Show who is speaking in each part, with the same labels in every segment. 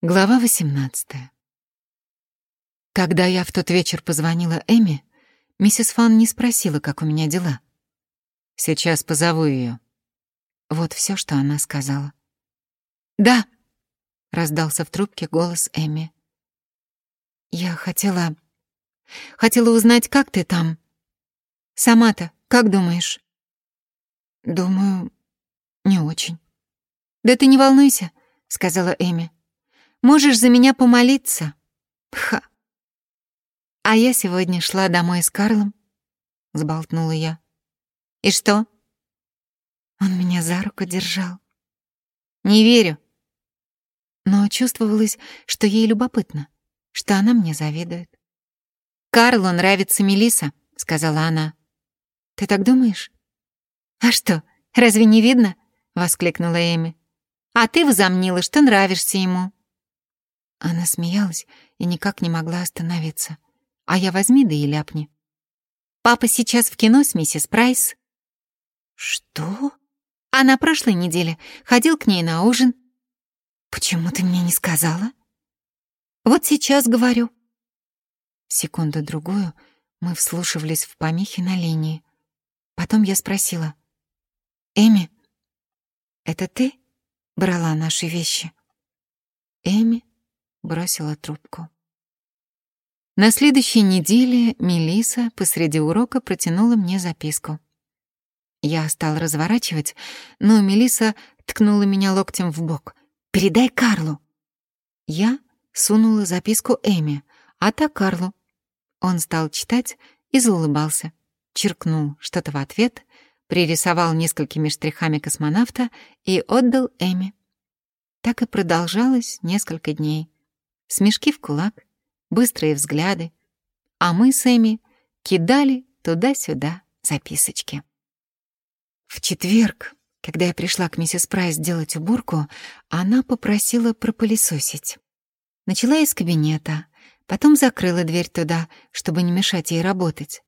Speaker 1: Глава 18. Когда я в тот вечер позвонила Эми, миссис Фан не спросила, как у меня дела. «Сейчас позову ее. Вот все, что она сказала. «Да», — раздался в трубке голос Эми. «Я хотела... хотела узнать, как ты там. Сама-то, как думаешь?» «Думаю, не очень». «Да ты не волнуйся», — сказала Эми. Можешь за меня помолиться? Ха. А я сегодня шла домой с Карлом, сболтнула я. И что? Он меня за руку держал. Не верю. Но чувствовалось, что ей любопытно, что она мне завидует. «Карлу нравится Мелиса, сказала она. «Ты так думаешь?» «А что, разве не видно?» — воскликнула Эми. «А ты возомнила, что нравишься ему». Она смеялась и никак не могла остановиться. А я возьми да и ляпни. «Папа сейчас в кино с миссис Прайс». «Что?» «А на прошлой неделе ходил к ней на ужин». «Почему ты мне не сказала?» «Вот сейчас говорю». Секунду-другую мы вслушивались в помехи на линии. Потом я спросила. «Эми, это ты брала наши вещи?» Эми бросила трубку. На следующей неделе Мелиса посреди урока протянула мне записку. Я стал разворачивать, но Мелиса ткнула меня локтем в бок. «Передай Карлу!» Я сунула записку Эми, а та Карлу. Он стал читать и заулыбался. Черкнул что-то в ответ, пририсовал несколькими штрихами космонавта и отдал Эми. Так и продолжалось несколько дней смешки в кулак, быстрые взгляды, а мы с Эми кидали туда-сюда записочки. В четверг, когда я пришла к миссис Прайс делать уборку, она попросила пропылесосить. Начала из кабинета, потом закрыла дверь туда, чтобы не мешать ей работать.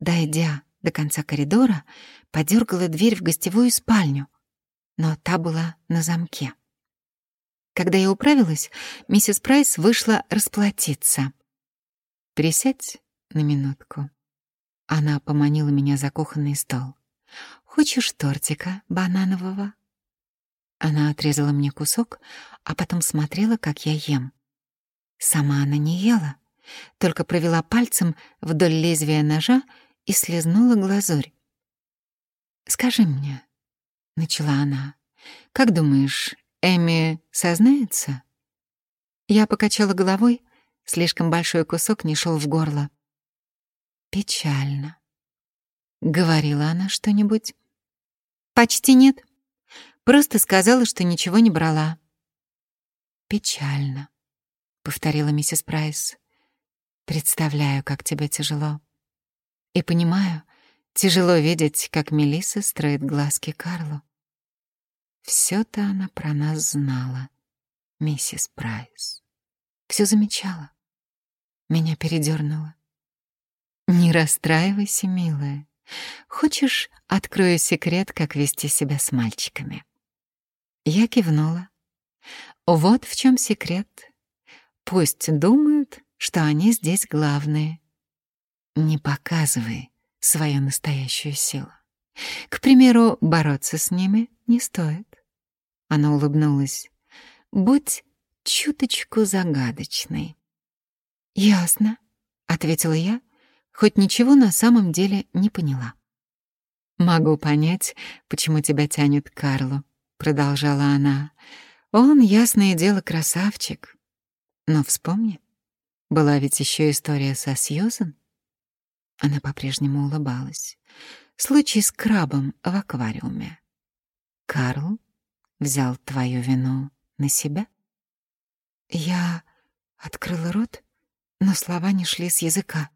Speaker 1: Дойдя до конца коридора, подергала дверь в гостевую спальню, но та была на замке. Когда я управилась, миссис Прайс вышла расплатиться. «Присядь на минутку». Она поманила меня за кухонный стол. «Хочешь тортика бананового?» Она отрезала мне кусок, а потом смотрела, как я ем. Сама она не ела, только провела пальцем вдоль лезвия ножа и слезнула глазурь. «Скажи мне», — начала она, — «как думаешь, Эми сознается? Я покачала головой, слишком большой кусок не шел в горло. Печально. Говорила она что-нибудь? Почти нет. Просто сказала, что ничего не брала. Печально, повторила миссис Прайс. Представляю, как тебе тяжело. И понимаю, тяжело видеть, как Мелисса строит глазки Карлу. Все-то она про нас знала, миссис Прайс. Все замечала. Меня передернуло. Не расстраивайся, милая. Хочешь, открою секрет, как вести себя с мальчиками? Я кивнула. Вот в чем секрет. Пусть думают, что они здесь главные. Не показывай свою настоящую силу. К примеру, бороться с ними не стоит. Она улыбнулась. «Будь чуточку загадочной». «Ясно», — ответила я, хоть ничего на самом деле не поняла. «Могу понять, почему тебя тянет Карлу», — продолжала она. «Он, ясное дело, красавчик. Но вспомни, была ведь еще история со Сьюзан». Она по-прежнему улыбалась. «Случай с крабом в аквариуме. Карл взял твою вину на себя? Я открыла рот, но слова не шли с языка.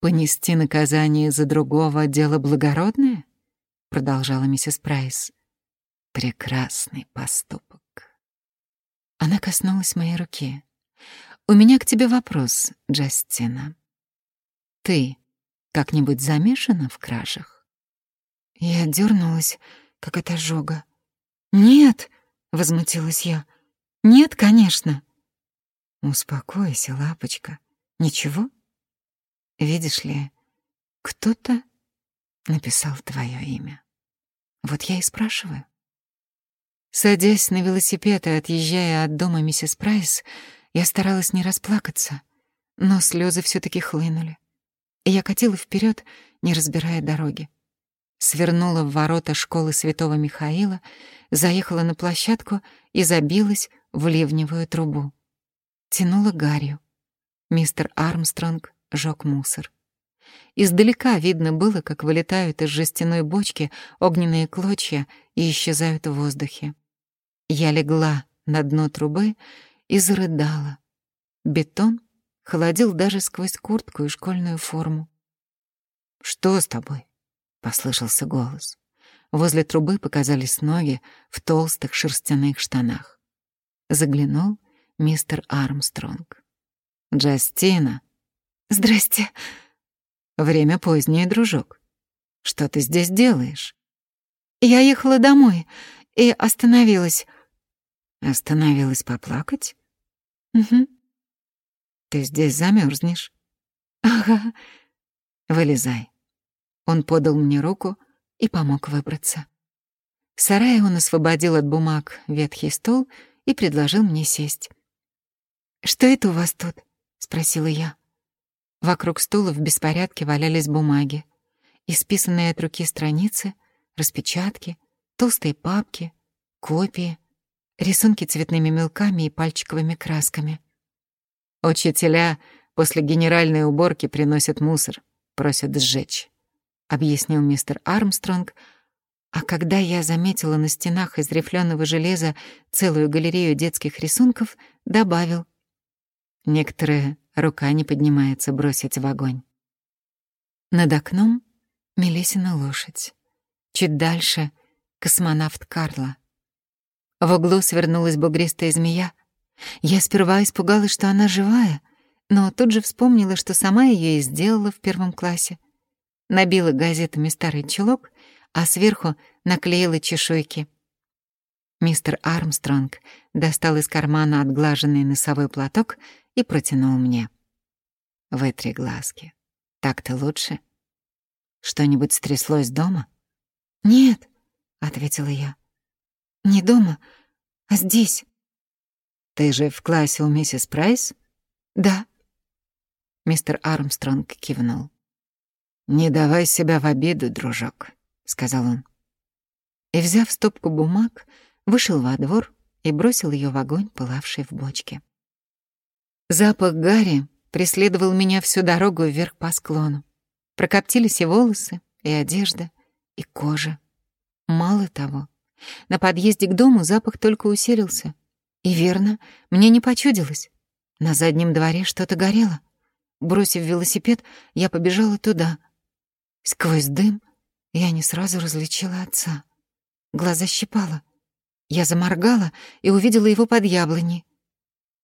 Speaker 1: «Понести наказание за другого — дело благородное?» — продолжала миссис Прайс. «Прекрасный поступок». Она коснулась моей руки. «У меня к тебе вопрос, Джастина. Ты как-нибудь замешана в кражах?» Я дернулась, как от ожога. «Нет!» — возмутилась я. Нет, конечно.
Speaker 2: Успокойся, лапочка. Ничего? Видишь ли, кто-то написал твое имя. Вот я и спрашиваю. Садясь на велосипед и отъезжая от дома миссис Прайс, я старалась не расплакаться, но слезы все таки хлынули. И я катила вперед, не разбирая дороги. Свернула в ворота школы Святого Михаила, заехала на площадку и забилась в ливневую трубу. Тянула гарью. Мистер Армстронг жёг мусор. Издалека видно было, как вылетают из жестяной бочки огненные клочья и исчезают в воздухе. Я легла на дно трубы и зарыдала. Бетон холодил даже сквозь куртку и школьную форму. «Что с тобой?» — послышался голос. Возле трубы показались ноги в толстых шерстяных штанах. Заглянул мистер Армстронг. «Джастина!»
Speaker 1: «Здрасте!»
Speaker 2: Время позднее, дружок. Что ты здесь делаешь?
Speaker 1: Я ехала домой и остановилась.
Speaker 2: Остановилась поплакать?
Speaker 1: Угу.
Speaker 2: Ты здесь замерзнешь.
Speaker 1: Ага.
Speaker 2: Вылезай. Он подал мне руку и помог выбраться. В сарае он освободил от бумаг ветхий стол и предложил мне сесть.
Speaker 1: «Что это у вас тут?» — спросила я.
Speaker 2: Вокруг стула в беспорядке валялись бумаги, исписанные от руки страницы, распечатки, толстые папки, копии, рисунки цветными мелками и пальчиковыми красками. «Учителя после генеральной уборки приносят мусор, просят сжечь», — объяснил мистер Армстронг, а когда я заметила на стенах из рифленого железа целую галерею детских рисунков, добавил. Некоторые рука не поднимается бросить в огонь. Над окном Мелисина лошадь. Чуть дальше — космонавт Карла. В углу свернулась бугристая змея. Я сперва испугалась, что она живая, но тут же вспомнила, что сама ее и сделала в первом классе. Набила газетами старый чулок, а сверху наклеила чешуйки. Мистер Армстронг достал из кармана отглаженный носовой платок и протянул мне. «Вытри глазки. Так-то лучше. Что-нибудь стряслось дома?»
Speaker 1: «Нет», — ответила я. «Не дома, а здесь».
Speaker 2: «Ты же в классе у миссис Прайс?»
Speaker 1: «Да».
Speaker 2: Мистер Армстронг кивнул. «Не давай себя в обиду, дружок», — сказал он. И, взяв стопку бумаг, вышел во двор и бросил ее в огонь, пылавший в бочке. Запах гари преследовал меня всю дорогу вверх по склону. Прокоптились и волосы, и одежда, и кожа. Мало того, на подъезде к дому запах только усилился. И верно, мне не почудилось. На заднем дворе что-то горело. Бросив велосипед, я побежала туда. Сквозь дым я не сразу различила отца. Глаза щипало. Я заморгала и увидела его под яблоней.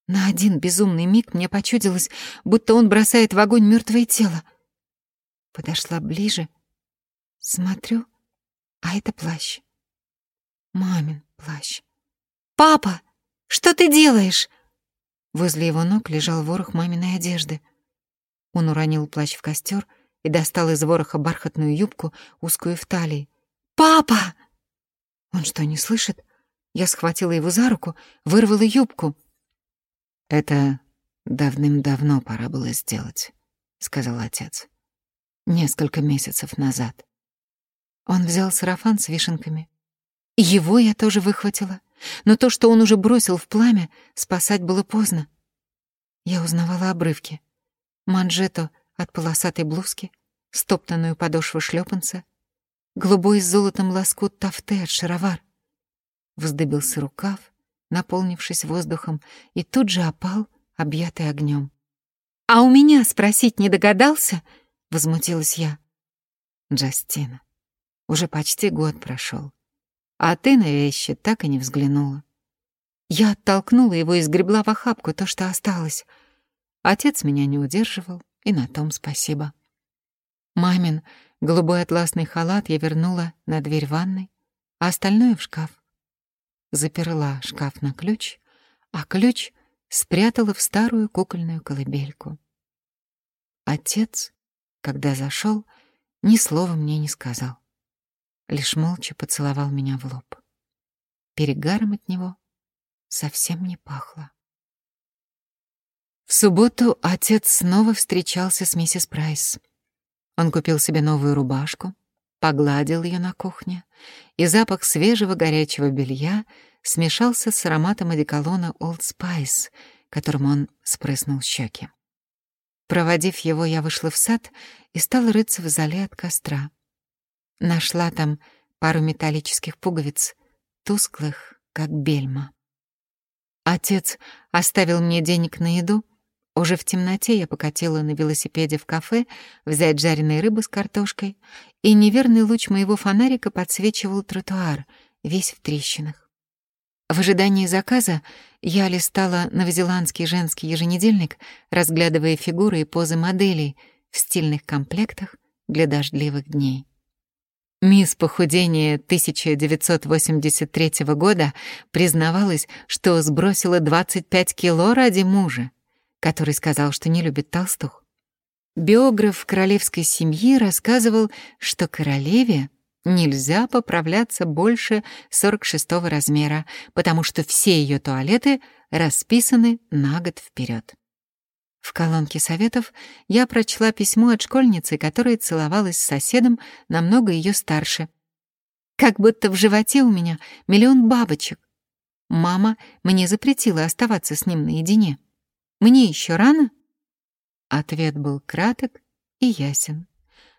Speaker 2: На один безумный миг мне почудилось, будто он бросает в огонь мертвое тело. Подошла ближе, смотрю, а это плащ. Мамин плащ.
Speaker 1: «Папа, что ты делаешь?»
Speaker 2: Возле его ног лежал ворох маминой одежды. Он уронил плащ в костер и достал из вороха бархатную юбку, узкую в талии.
Speaker 1: «Папа!»
Speaker 2: Он что, не слышит? Я схватила его за руку, вырвала юбку — «Это давным-давно пора было сделать», — сказал отец. «Несколько месяцев назад». Он взял сарафан с вишенками. Его я тоже выхватила, но то, что он уже бросил в пламя, спасать было поздно. Я узнавала обрывки. Манжету от полосатой блузки, стоптанную подошву шлепанца, голубой с золотом лоскут тафте от шаровар. Вздыбился рукав, наполнившись воздухом, и тут же опал, объятый огнем.
Speaker 1: «А у меня спросить не догадался?» — возмутилась я.
Speaker 2: «Джастина, уже почти год прошел, а ты на вещи так и не взглянула». Я оттолкнула его и сгребла в охапку то, что осталось. Отец меня не удерживал, и на том спасибо. Мамин голубой атласный халат я вернула на дверь ванной, а остальное — в шкаф заперла шкаф на ключ, а ключ спрятала в старую кукольную колыбельку. Отец, когда зашел, ни слова мне не сказал. Лишь молча поцеловал меня в лоб. Перегаром от него совсем не пахло. В субботу отец снова встречался с миссис Прайс. Он купил себе новую рубашку, погладил ее на кухне, и запах свежего горячего белья смешался с ароматом одеколона Old Spice, которым он спрыснул щеки. Проводив его, я вышла в сад и стала рыться в зале от костра. Нашла там пару металлических пуговиц, тусклых, как бельма. Отец оставил мне денег на еду. Уже в темноте я покатила на велосипеде в кафе взять жареной рыбы с картошкой, и неверный луч моего фонарика подсвечивал тротуар, весь в трещинах. В ожидании заказа я листала новозеландский женский еженедельник, разглядывая фигуры и позы моделей в стильных комплектах для дождливых дней. Мисс Похудение 1983 года признавалась, что сбросила 25 кило ради мужа, который сказал, что не любит толстух. Биограф королевской семьи рассказывал, что королеве нельзя поправляться больше 46 размера, потому что все ее туалеты расписаны на год вперед. В колонке советов я прочла письмо от школьницы, которая целовалась с соседом, намного ее старше. Как будто в животе у меня миллион бабочек. Мама мне запретила оставаться с ним наедине. Мне еще рано? Ответ был краток и ясен.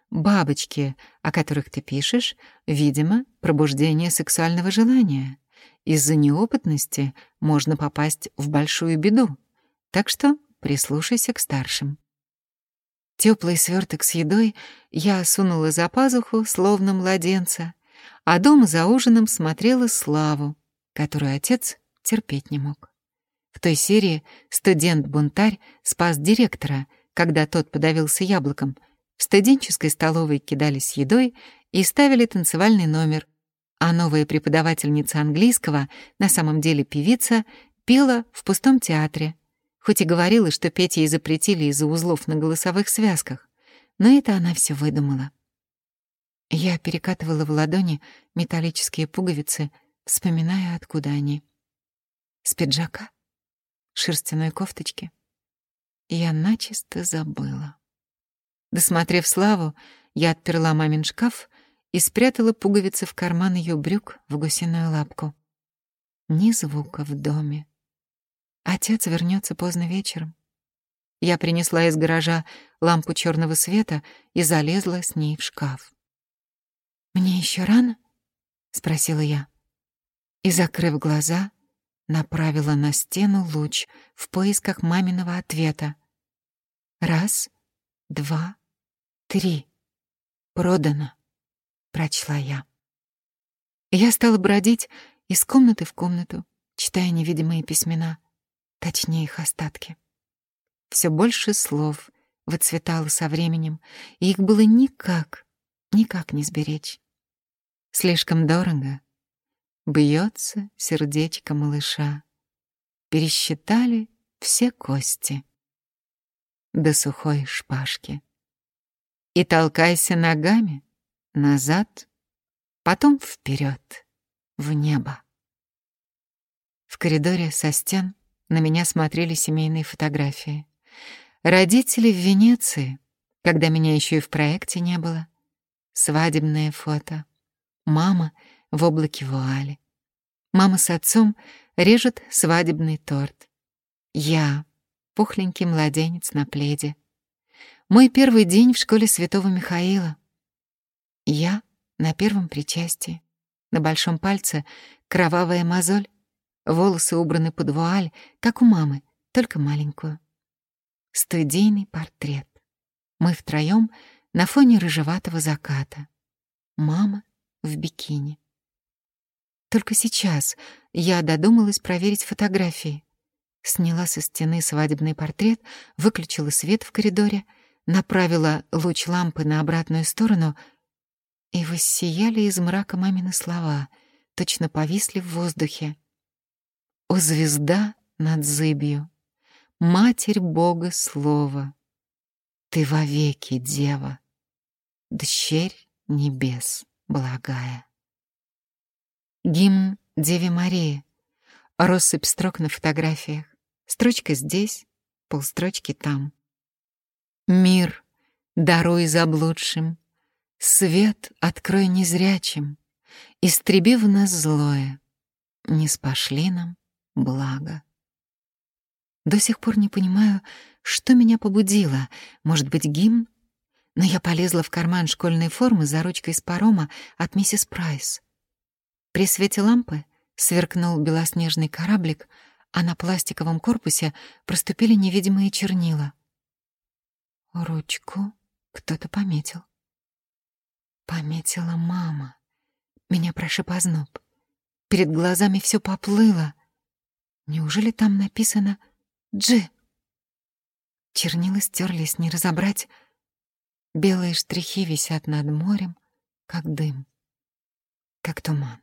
Speaker 2: Бабочки, о которых ты пишешь, видимо, пробуждение сексуального желания. Из-за неопытности можно попасть в большую беду. Так что прислушайся к старшим. Теплый сверток с едой я сунула за пазуху, словно младенца, а дома за ужином смотрела Славу, которую отец терпеть не мог. В той серии студент-бунтарь спас директора, когда тот подавился яблоком. В студенческой столовой кидались едой и ставили танцевальный номер, а новая преподавательница английского, на самом деле певица, пела в пустом театре, хоть и говорила, что петь ей запретили из-за узлов на голосовых связках, но это она все выдумала. Я перекатывала в ладони металлические пуговицы, вспоминая, откуда они. С пиджака, шерстяной кофточки. Я начисто забыла. Досмотрев Славу, я отперла мамин шкаф и спрятала пуговицы в карман ее брюк в гусиную лапку. Ни звука в доме. Отец вернется поздно вечером. Я принесла из гаража лампу черного света и залезла с ней в шкаф. «Мне еще рано?» — спросила я. И, закрыв глаза, направила на стену луч в поисках маминого ответа. «Раз, два, три. Продано», — прочла я. Я стала бродить из комнаты в комнату, читая невидимые письмена — точнее их остатки. Все больше слов выцветало со временем, и их было никак, никак не сберечь. Слишком дорого. Бьется сердечко малыша. Пересчитали все кости до сухой шпажки. И толкайся ногами назад, потом вперед, в небо. В коридоре со стен на меня смотрели семейные фотографии. Родители в Венеции, когда меня еще и в проекте не было. Свадебное фото. Мама в облаке вуали. Мама с отцом режет свадебный торт. Я — пухленький младенец на пледе. Мой первый день в школе Святого Михаила. Я на первом причастии. На большом пальце кровавая мозоль. Волосы убраны под вуаль, как у мамы, только маленькую. Студийный портрет. Мы втроем на фоне рыжеватого заката. Мама в бикини. Только сейчас я додумалась проверить фотографии. Сняла со стены свадебный портрет, выключила свет в коридоре, направила луч лампы на обратную сторону, и воссияли из мрака мамины слова, точно повисли в воздухе. О, звезда над зыбью, Матерь Бога Слова, Ты вовеки, Дева, Дщерь небес благая. Гимн Деве Марии, россыпь строк на фотографиях, строчка здесь, полстрочки там. Мир даруй заблудшим, свет открой незрячим, истреби в нас злое, не спошли нам благо. До сих пор не понимаю, что меня побудило, может быть, гимн? Но я полезла в карман школьной формы за ручкой с парома от миссис Прайс. При свете лампы сверкнул белоснежный кораблик, а на пластиковом корпусе проступили невидимые чернила. Ручку кто-то пометил. Пометила мама. Меня прошиб озноб. Перед глазами все поплыло. Неужели там написано «Джи»? Чернила стерлись, не разобрать. Белые штрихи висят над морем, как дым, как туман.